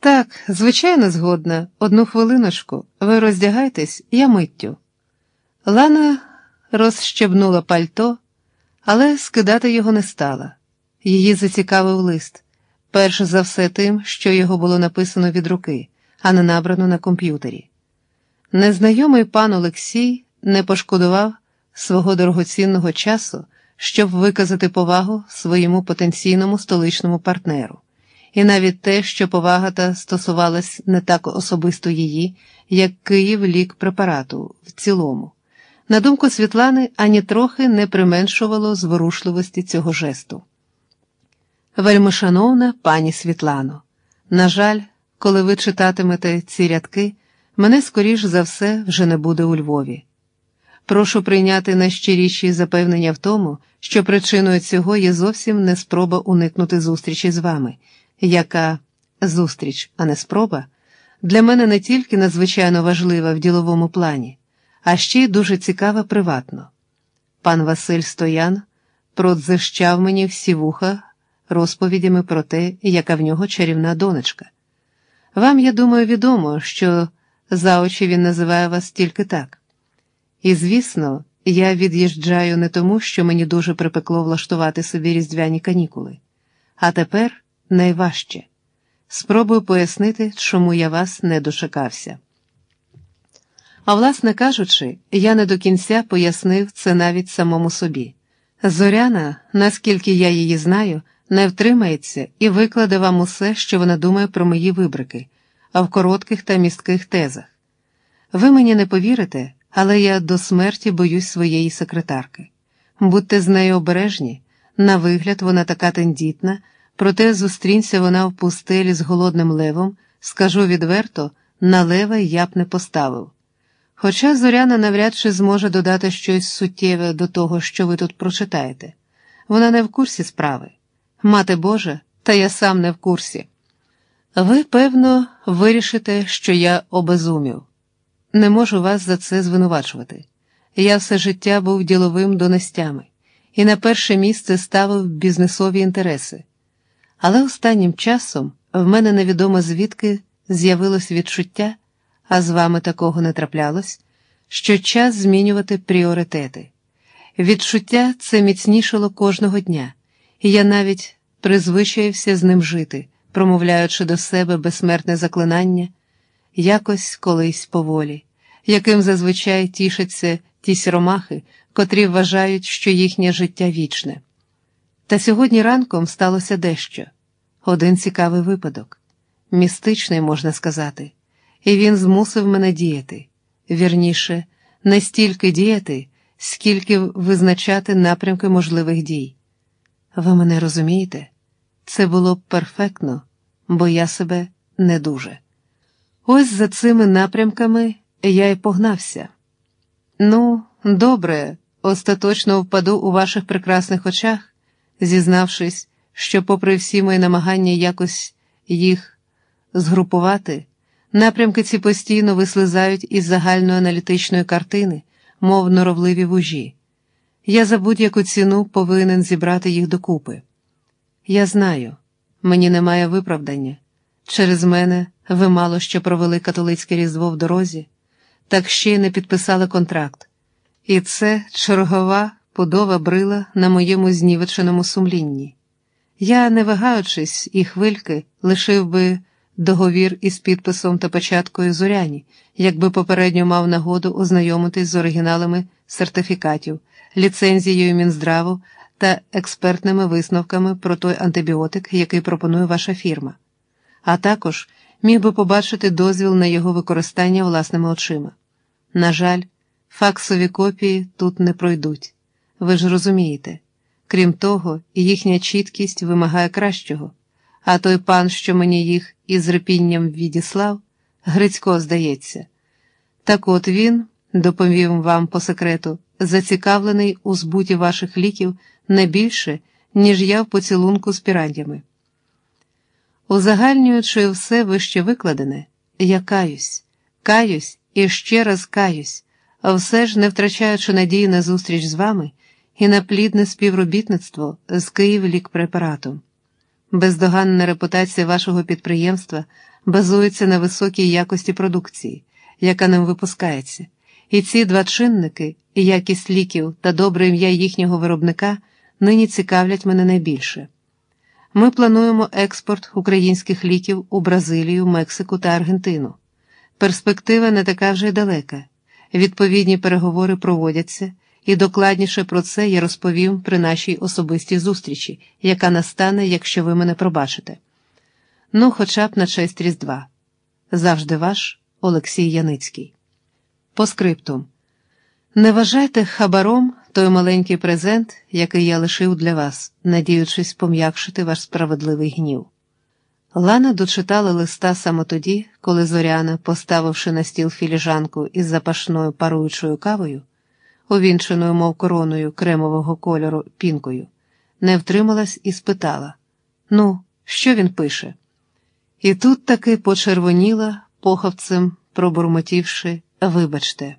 Так, звичайно, згодна. Одну хвилиночку. Ви роздягайтесь, я миттю. Лана розщебнула пальто, але скидати його не стала. Її зацікавив лист, перш за все тим, що його було написано від руки, а не набрано на комп'ютері. Незнайомий пан Олексій не пошкодував свого дорогоцінного часу, щоб виказати повагу своєму потенційному столичному партнеру, і навіть те, що повага та стосувалась не так особисто її, як Київ лік препарату в цілому. На думку Світлани, ані трохи не применшувало зворушливості цього жесту. Вельмишановна пані Світлано, на жаль, коли ви читатимете ці рядки, мене скоріш за все вже не буде у Львові. Прошу прийняти найщиріші запевнення в тому, що причиною цього є зовсім не спроба уникнути зустрічі з вами, яка зустріч, а не спроба, для мене не тільки надзвичайно важлива в діловому плані, а ще й дуже цікава приватно. Пан Василь Стоян продзищав мені всі вуха розповідями про те, яка в нього чарівна донечка. Вам, я думаю, відомо, що за очі він називає вас тільки так. І, звісно, я від'їжджаю не тому, що мені дуже припекло влаштувати собі різдвяні канікули. А тепер найважче. Спробую пояснити, чому я вас не дочекався. А власне кажучи, я не до кінця пояснив це навіть самому собі. Зоряна, наскільки я її знаю, не втримається і викладе вам усе, що вона думає про мої вибрики, а в коротких та містких тезах. Ви мені не повірите, але я до смерті боюсь своєї секретарки. Будьте з нею обережні, на вигляд, вона така тендітна, проте зустрінься вона в пустелі з голодним левом, скажу відверто, на лева я б не поставив. Хоча Зоряна навряд чи зможе додати щось суттєве до того, що ви тут прочитаєте. Вона не в курсі справи. Мати Божа, та я сам не в курсі. Ви, певно, вирішите, що я обезумів. Не можу вас за це звинувачувати. Я все життя був діловим донестями і на перше місце ставив бізнесові інтереси. Але останнім часом в мене невідомо звідки з'явилось відчуття, а з вами такого не траплялось, що час змінювати пріоритети. Відчуття це міцнішало кожного дня, і я навіть призвичаєвся з ним жити, промовляючи до себе безсмертне заклинання, якось колись поволі, яким зазвичай тішаться ті сіромахи, котрі вважають, що їхнє життя вічне. Та сьогодні ранком сталося дещо один цікавий випадок, містичний, можна сказати, і він змусив мене діяти, вірніше, не стільки діяти, скільки визначати напрямки можливих дій. Ви мене розумієте? Це було б перфектно, бо я себе не дуже. Ось за цими напрямками я й погнався. Ну, добре, остаточно впаду у ваших прекрасних очах, зізнавшись, що, попри всі мої намагання якось їх згрупувати, напрямки ці постійно вислизають із загальної аналітичної картини, мов норовливі вужі. Я за будь-яку ціну повинен зібрати їх докупи. Я знаю, мені немає виправдання. Через мене ви мало що провели католицьке різдво в дорозі, так ще й не підписали контракт. І це чергова подова брила на моєму знівеченому сумлінні. Я, не вагаючись і хвильки, лишив би договір із підписом та початкою зоряні, якби попередньо мав нагоду ознайомитись з оригіналами сертифікатів, ліцензією Мінздраву та експертними висновками про той антибіотик, який пропонує ваша фірма, а також міг би побачити дозвіл на його використання власними очима. На жаль, факсові копії тут не пройдуть. Ви ж розумієте. Крім того, їхня чіткість вимагає кращого, а той пан, що мені їх із репінням відіслав, Грицько здається. Так от він, доповім вам по секрету, зацікавлений у збуті ваших ліків не більше, ніж я в поцілунку з пірандями. Узагальнюючи все вище викладене, я каюсь, каюсь і ще раз каюсь, все ж не втрачаючи надії на зустріч з вами і на плідне співробітництво з Київлікпрепаратом. Бездоганна репутація вашого підприємства базується на високій якості продукції, яка ним випускається, і ці два чинники, якість ліків та добре ім'я їхнього виробника, нині цікавлять мене найбільше. Ми плануємо експорт українських ліків у Бразилію, Мексику та Аргентину. Перспектива не така вже й далека. Відповідні переговори проводяться, і докладніше про це я розповім при нашій особистій зустрічі, яка настане, якщо ви мене пробачите. Ну, хоча б на честь Різдва. Завжди ваш Олексій Яницький. По скриптум. Не вважайте хабаром той маленький презент, який я лишив для вас, надіючись пом'якшити ваш справедливий гнів. Лана дочитала листа саме тоді, коли Зоряна, поставивши на стіл філіжанку із запашною паруючою кавою, увінченою, мов короною кремового кольору пінкою, не втрималась і спитала: Ну, що він пише? І тут таки почервоніла, поховцем пробурмотівши, вибачте.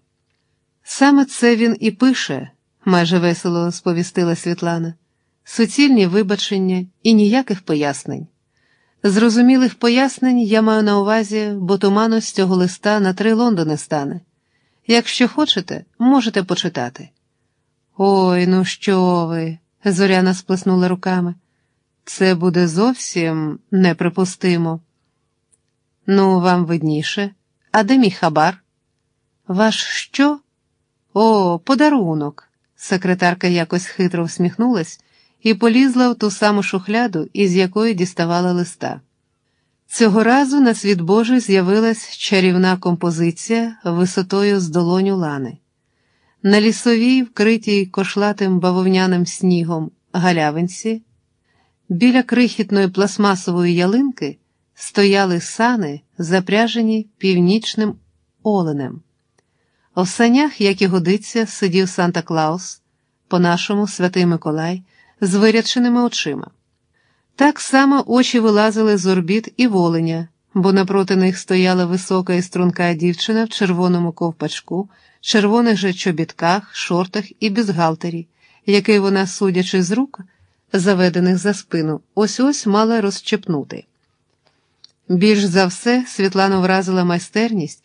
Саме це він і пише, майже весело сповістила Світлана, суцільні вибачення і ніяких пояснень. Зрозумілих пояснень я маю на увазі, бо туману з цього листа на три Лондони стане. Якщо хочете, можете почитати. Ой, ну що ви, Зоряна сплеснула руками. Це буде зовсім неприпустимо. Ну, вам видніше. А де мій хабар? Ваш що? О, подарунок. Секретарка якось хитро всміхнулась і полізла в ту саму шухляду, із якої діставала листа. Цього разу на світ Божий з'явилась чарівна композиція висотою з долоню лани. На лісовій, вкритій кошлатим бавовняним снігом галявинці, біля крихітної пластмасової ялинки стояли сани, запряжені північним оленем. В санях, як і годиться, сидів Санта Клаус, по-нашому святий Миколай, з виряченими очима. Так само очі вилазили з орбіт і воленя, бо напроти них стояла висока і струнка дівчина в червоному ковпачку, червоних же чобітках, шортах і бюзгалтері, який вона, судячи з рук, заведених за спину, ось ось мала розчепнути. Більш за все Світлану вразила майстерність.